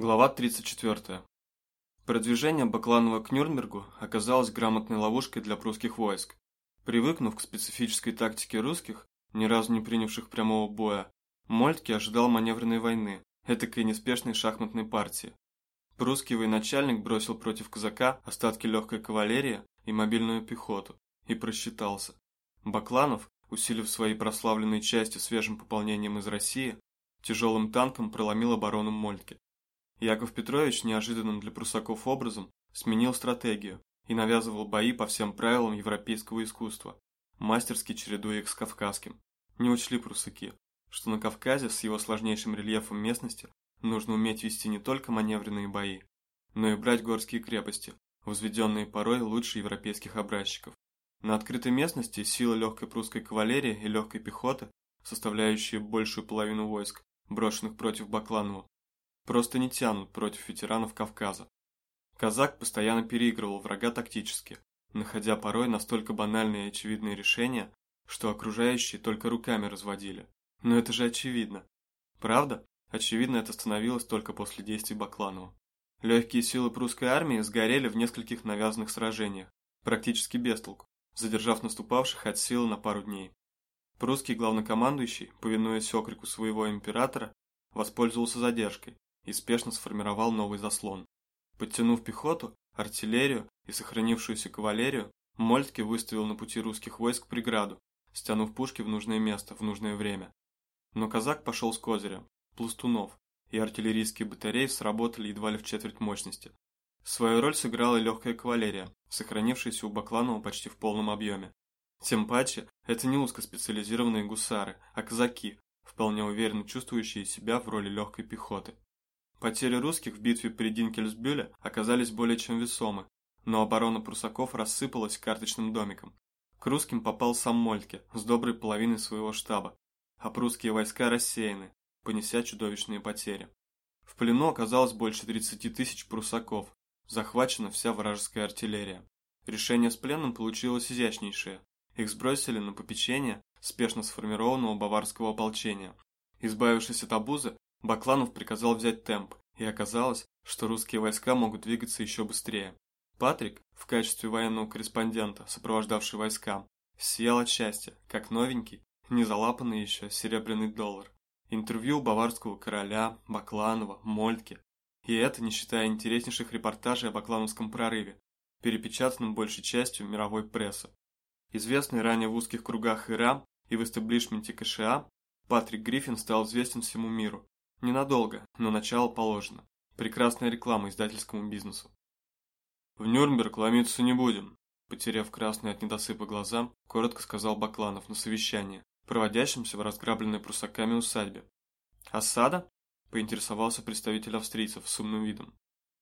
Глава 34. Продвижение Бакланова к Нюрнбергу оказалось грамотной ловушкой для прусских войск. Привыкнув к специфической тактике русских, ни разу не принявших прямого боя, Мольтке ожидал маневренной войны, этакой неспешной шахматной партии. Прусский военачальник бросил против казака остатки легкой кавалерии и мобильную пехоту, и просчитался. Бакланов, усилив свои прославленные части свежим пополнением из России, тяжелым танком проломил оборону Мольтке. Яков Петрович неожиданным для прусаков образом сменил стратегию и навязывал бои по всем правилам европейского искусства, мастерски чередуя их с кавказским. Не учли прусаки, что на Кавказе с его сложнейшим рельефом местности нужно уметь вести не только маневренные бои, но и брать горские крепости, возведенные порой лучше европейских образчиков. На открытой местности силы легкой прусской кавалерии и легкой пехоты, составляющие большую половину войск, брошенных против Бакланова, просто не тянут против ветеранов Кавказа. Казак постоянно переигрывал врага тактически, находя порой настолько банальные и очевидные решения, что окружающие только руками разводили. Но это же очевидно. Правда? Очевидно это становилось только после действий Бакланова. Легкие силы прусской армии сгорели в нескольких навязанных сражениях, практически без толку, задержав наступавших от силы на пару дней. Прусский главнокомандующий, повинуясь окрику своего императора, воспользовался задержкой и спешно сформировал новый заслон. Подтянув пехоту, артиллерию и сохранившуюся кавалерию, Мольтке выставил на пути русских войск преграду, стянув пушки в нужное место в нужное время. Но казак пошел с козыря, пластунов, и артиллерийские батареи сработали едва ли в четверть мощности. Свою роль сыграла легкая кавалерия, сохранившаяся у Бакланова почти в полном объеме. Тем паче, это не узкоспециализированные гусары, а казаки, вполне уверенно чувствующие себя в роли легкой пехоты. Потери русских в битве при Динкельсбюле оказались более чем весомы, но оборона прусаков рассыпалась карточным домиком. К русским попал сам Мольтке с доброй половиной своего штаба, а прусские войска рассеяны, понеся чудовищные потери. В плену оказалось больше 30 тысяч прусаков, захвачена вся вражеская артиллерия. Решение с пленом получилось изящнейшее. Их сбросили на попечение спешно сформированного баварского ополчения. Избавившись от обузы, Бакланов приказал взять темп, и оказалось, что русские войска могут двигаться еще быстрее. Патрик, в качестве военного корреспондента, сопровождавший войска, сиял от счастья, как новенький, не залапанный еще серебряный доллар. Интервью баварского короля, Бакланова, Мольтке. И это не считая интереснейших репортажей о баклановском прорыве, перепечатанном большей частью мировой прессы. Известный ранее в узких кругах ИРА и в эстаблишменте КША, Патрик Гриффин стал известен всему миру, Ненадолго, но начало положено. Прекрасная реклама издательскому бизнесу. В Нюрнберг ломиться не будем, потеряв красные от недосыпа глаза, коротко сказал Бакланов на совещании, проводящемся в разграбленной прусаками усадьбе. «Осада?» – поинтересовался представитель австрийцев с умным видом.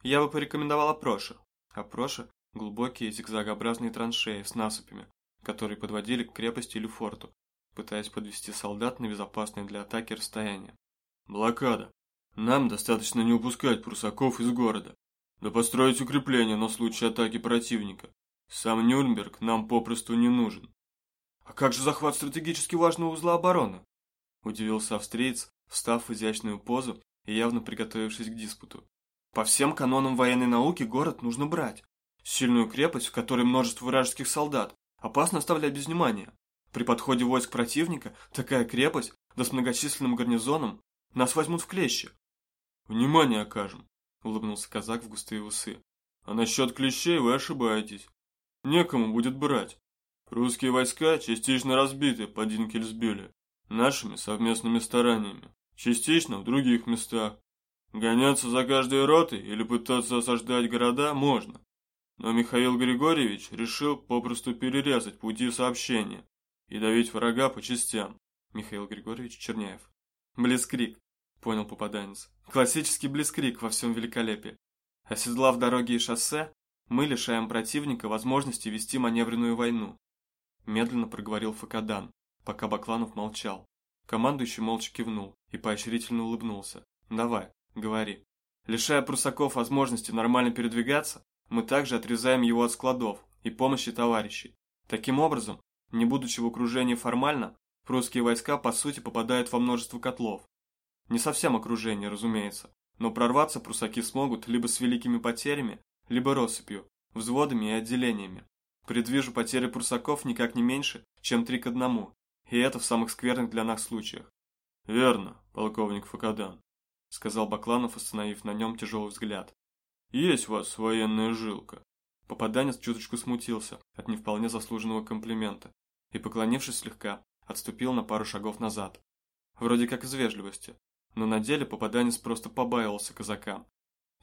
«Я бы порекомендовал Апроша». Апроша – глубокие зигзагообразные траншеи с насыпями, которые подводили к крепости или форту, пытаясь подвести солдат на безопасное для атаки расстояние. Блокада. Нам достаточно не упускать прусаков из города, да построить укрепления на случай атаки противника. Сам Нюрнберг нам попросту не нужен. А как же захват стратегически важного узла обороны? Удивился австриец, встав в изящную позу и явно приготовившись к диспуту. По всем канонам военной науки город нужно брать. Сильную крепость, в которой множество вражеских солдат, опасно оставлять без внимания. При подходе войск противника такая крепость, да с многочисленным гарнизоном, нас возьмут в клещи. Внимание окажем, улыбнулся казак в густые усы. А насчет клещей вы ошибаетесь. Некому будет брать. Русские войска частично разбиты под Динкельсбюле нашими совместными стараниями, частично в других местах. Гоняться за каждой ротой или пытаться осаждать города можно. Но Михаил Григорьевич решил попросту перерезать пути сообщения и давить врага по частям. Михаил Григорьевич Черняев. Блескрик понял попаданец. Классический блицкрик во всем великолепии. Оседлав дороги и шоссе, мы лишаем противника возможности вести маневренную войну. Медленно проговорил Факадан, пока Бакланов молчал. Командующий молча кивнул и поощрительно улыбнулся. «Давай, говори». Лишая прусаков возможности нормально передвигаться, мы также отрезаем его от складов и помощи товарищей. Таким образом, не будучи в окружении формально, прусские войска по сути попадают во множество котлов, не совсем окружение, разумеется, но прорваться прусаки смогут либо с великими потерями, либо россыпью, взводами и отделениями. Предвижу потери прусаков никак не меньше, чем три к одному, и это в самых скверных для нас случаях. «Верно, полковник Факадан», — сказал Бакланов, остановив на нем тяжелый взгляд. «Есть у вас военная жилка». Попаданец чуточку смутился от не вполне заслуженного комплимента и, поклонившись слегка, отступил на пару шагов назад. Вроде как из вежливости, но на деле попаданец просто побаивался казака.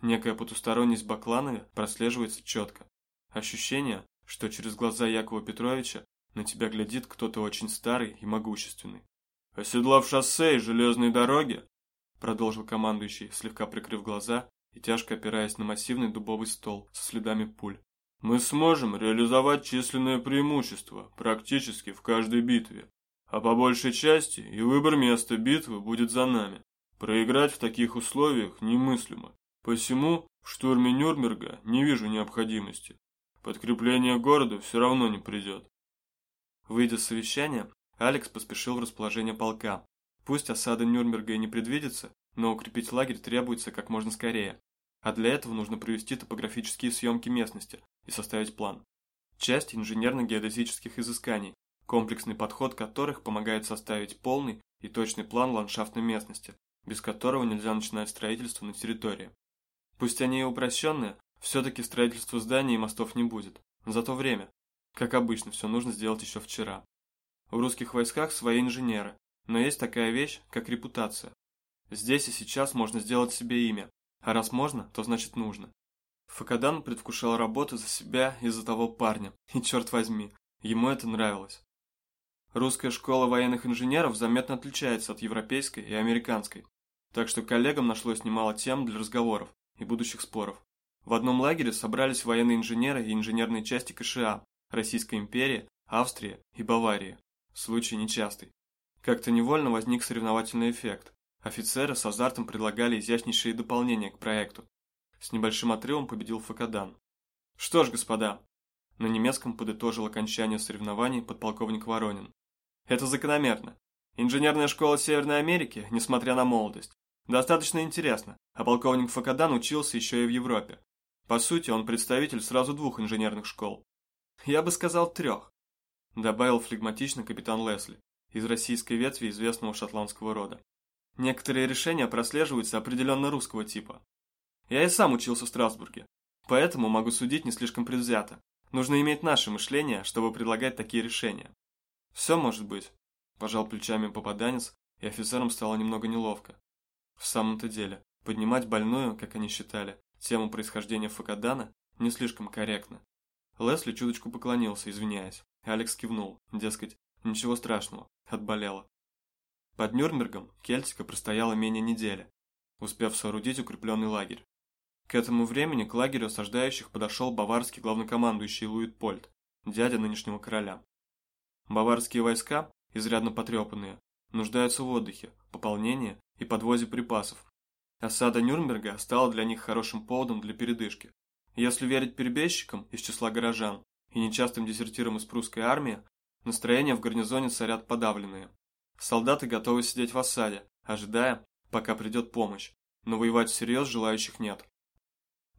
Некая потусторонность Бакланове прослеживается четко. Ощущение, что через глаза Якова Петровича на тебя глядит кто-то очень старый и могущественный. «Оседлав шоссе и железные дороги», продолжил командующий, слегка прикрыв глаза и тяжко опираясь на массивный дубовый стол со следами пуль. «Мы сможем реализовать численное преимущество практически в каждой битве, а по большей части и выбор места битвы будет за нами. Проиграть в таких условиях немыслимо. Посему в штурме Нюрнберга не вижу необходимости. Подкрепление города все равно не придет. Выйдя с совещания, Алекс поспешил в расположение полка. Пусть осада Нюрнберга и не предвидится, но укрепить лагерь требуется как можно скорее. А для этого нужно провести топографические съемки местности и составить план. Часть инженерно-геодезических изысканий, комплексный подход которых помогает составить полный и точный план ландшафтной местности, без которого нельзя начинать строительство на территории. Пусть они и упрощенные, все-таки строительства зданий и мостов не будет. Зато время. Как обычно, все нужно сделать еще вчера. В русских войсках свои инженеры, но есть такая вещь, как репутация. Здесь и сейчас можно сделать себе имя, а раз можно, то значит нужно. Факадан предвкушал работу за себя и за того парня, и черт возьми, ему это нравилось. Русская школа военных инженеров заметно отличается от европейской и американской, так что коллегам нашлось немало тем для разговоров и будущих споров. В одном лагере собрались военные инженеры и инженерные части КША, Российской империи, Австрии и Баварии. Случай нечастый. Как-то невольно возник соревновательный эффект. Офицеры с азартом предлагали изящнейшие дополнения к проекту. С небольшим отрывом победил Факадан. Что ж, господа, на немецком подытожил окончание соревнований подполковник Воронин. Это закономерно. Инженерная школа Северной Америки, несмотря на молодость, достаточно интересна, а полковник Факадан учился еще и в Европе. По сути, он представитель сразу двух инженерных школ. Я бы сказал трех, добавил флегматично капитан Лесли, из российской ветви известного шотландского рода. Некоторые решения прослеживаются определенно русского типа. Я и сам учился в Страсбурге, поэтому могу судить не слишком предвзято. Нужно иметь наше мышление, чтобы предлагать такие решения. «Все может быть», – пожал плечами попаданец, и офицерам стало немного неловко. В самом-то деле, поднимать больную, как они считали, тему происхождения Факадана не слишком корректно. Лесли чуточку поклонился, извиняясь, и Алекс кивнул, дескать, ничего страшного, отболела. Под Нюрнбергом Кельтика простояла менее недели, успев соорудить укрепленный лагерь. К этому времени к лагерю осаждающих подошел баварский главнокомандующий Луитпольд, дядя нынешнего короля. Баварские войска, изрядно потрепанные, нуждаются в отдыхе, пополнении и подвозе припасов. Осада Нюрнберга стала для них хорошим поводом для передышки. Если верить перебежчикам из числа горожан и нечастым дезертирам из прусской армии, настроения в гарнизоне царят подавленные. Солдаты готовы сидеть в осаде, ожидая, пока придет помощь, но воевать всерьез желающих нет.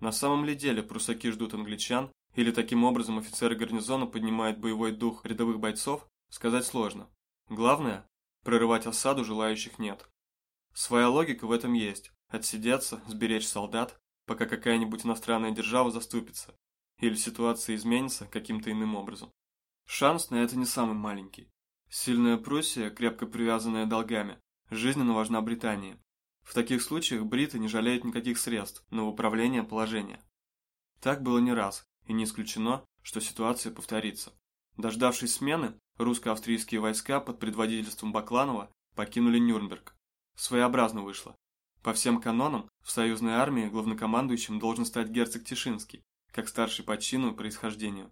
На самом ли деле прусаки ждут англичан или таким образом офицеры гарнизона поднимают боевой дух рядовых бойцов, сказать сложно. Главное, прорывать осаду желающих нет. Своя логика в этом есть. Отсидеться, сберечь солдат, пока какая-нибудь иностранная держава заступится. Или ситуация изменится каким-то иным образом. Шанс на это не самый маленький. Сильная Пруссия, крепко привязанная долгами, жизненно важна Британии. В таких случаях бриты не жалеют никаких средств на управление положения. Так было не раз, и не исключено, что ситуация повторится. Дождавшись смены, русско-австрийские войска под предводительством Бакланова покинули Нюрнберг. Своеобразно вышло. По всем канонам, в союзной армии главнокомандующим должен стать герцог Тишинский, как старший по чину и происхождению.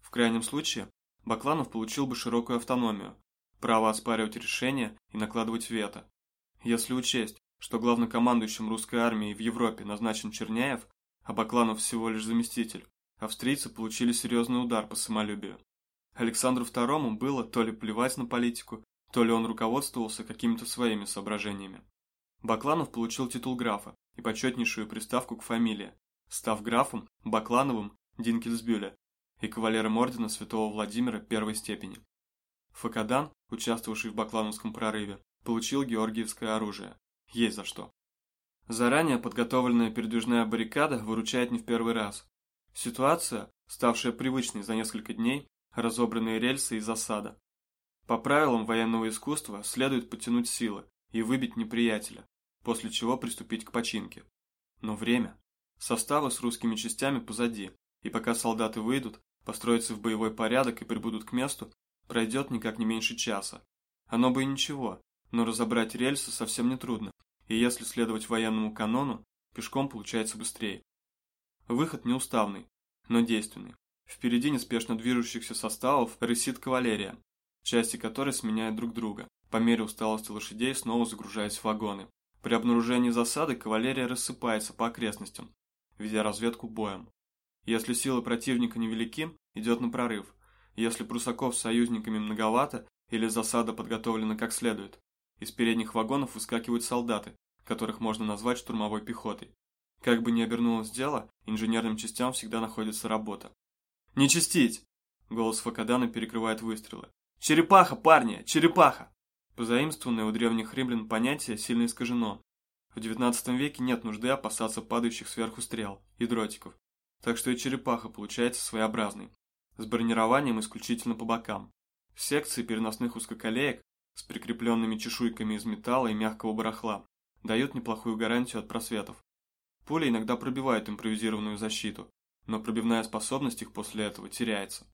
В крайнем случае, Бакланов получил бы широкую автономию, право оспаривать решения и накладывать вето. Если учесть, что главнокомандующим русской армии в Европе назначен Черняев, а Бакланов всего лишь заместитель, австрийцы получили серьезный удар по самолюбию. Александру II было то ли плевать на политику, то ли он руководствовался какими-то своими соображениями. Бакланов получил титул графа и почетнейшую приставку к фамилии, став графом Баклановым Динкельсбюля и кавалером ордена святого Владимира первой степени. Факадан, участвовавший в Баклановском прорыве, получил георгиевское оружие. Есть за что. Заранее подготовленная передвижная баррикада выручает не в первый раз. Ситуация, ставшая привычной за несколько дней, разобранные рельсы и засада. По правилам военного искусства следует потянуть силы и выбить неприятеля, после чего приступить к починке. Но время. Составы с русскими частями позади, и пока солдаты выйдут, построятся в боевой порядок и прибудут к месту, пройдет никак не меньше часа. Оно бы и ничего, но разобрать рельсы совсем не трудно, и если следовать военному канону, пешком получается быстрее. Выход неуставный, но действенный. Впереди неспешно движущихся составов рысит кавалерия, части которой сменяют друг друга, по мере усталости лошадей снова загружаясь в вагоны. При обнаружении засады кавалерия рассыпается по окрестностям, ведя разведку боем. Если силы противника невелики, идет на прорыв. Если прусаков с союзниками многовато или засада подготовлена как следует, из передних вагонов выскакивают солдаты, которых можно назвать штурмовой пехотой. Как бы ни обернулось дело, инженерным частям всегда находится работа. «Не чистить!» Голос Факадана перекрывает выстрелы. «Черепаха, парни! Черепаха!» Позаимствованное у древних римлян понятие сильно искажено. В XIX веке нет нужды опасаться падающих сверху стрел и дротиков, так что и черепаха получается своеобразной, с бронированием исключительно по бокам. Секции переносных узкоколеек с прикрепленными чешуйками из металла и мягкого барахла дают неплохую гарантию от просветов. Пули иногда пробивают импровизированную защиту, но пробивная способность их после этого теряется.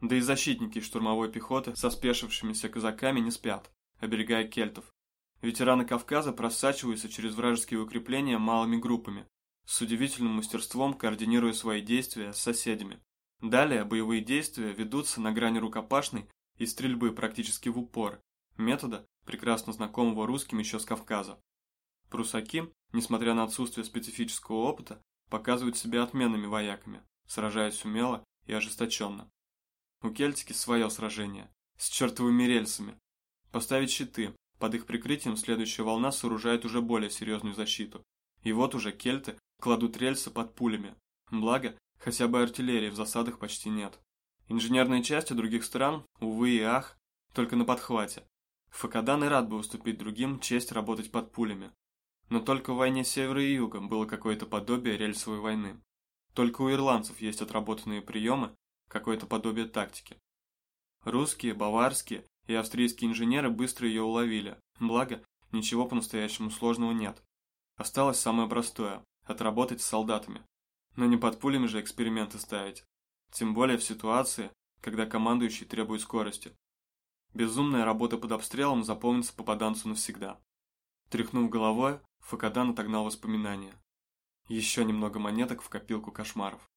Да и защитники штурмовой пехоты со спешившимися казаками не спят, оберегая кельтов. Ветераны Кавказа просачиваются через вражеские укрепления малыми группами, с удивительным мастерством координируя свои действия с соседями. Далее боевые действия ведутся на грани рукопашной и стрельбы практически в упор, метода, прекрасно знакомого русским еще с Кавказа. Прусаки, несмотря на отсутствие специфического опыта, показывают себя отменными вояками, сражаясь умело и ожесточенно. У Кельтики свое сражение, с чертовыми рельсами. Поставить щиты, под их прикрытием следующая волна сооружает уже более серьезную защиту. И вот уже кельты кладут рельсы под пулями. Благо, хотя бы артиллерии в засадах почти нет. Инженерные части других стран, увы и ах, только на подхвате. Факадан и рад бы уступить другим честь работать под пулями. Но только в войне севера и юга было какое-то подобие рельсовой войны. Только у ирландцев есть отработанные приемы, какое-то подобие тактики. Русские, баварские и австрийские инженеры быстро ее уловили, благо, ничего по-настоящему сложного нет. Осталось самое простое – отработать с солдатами. Но не под пулями же эксперименты ставить. Тем более в ситуации, когда командующий требует скорости. Безумная работа под обстрелом запомнится попаданцу навсегда. Тряхнув головой, Факадан отогнал воспоминания. Еще немного монеток в копилку кошмаров.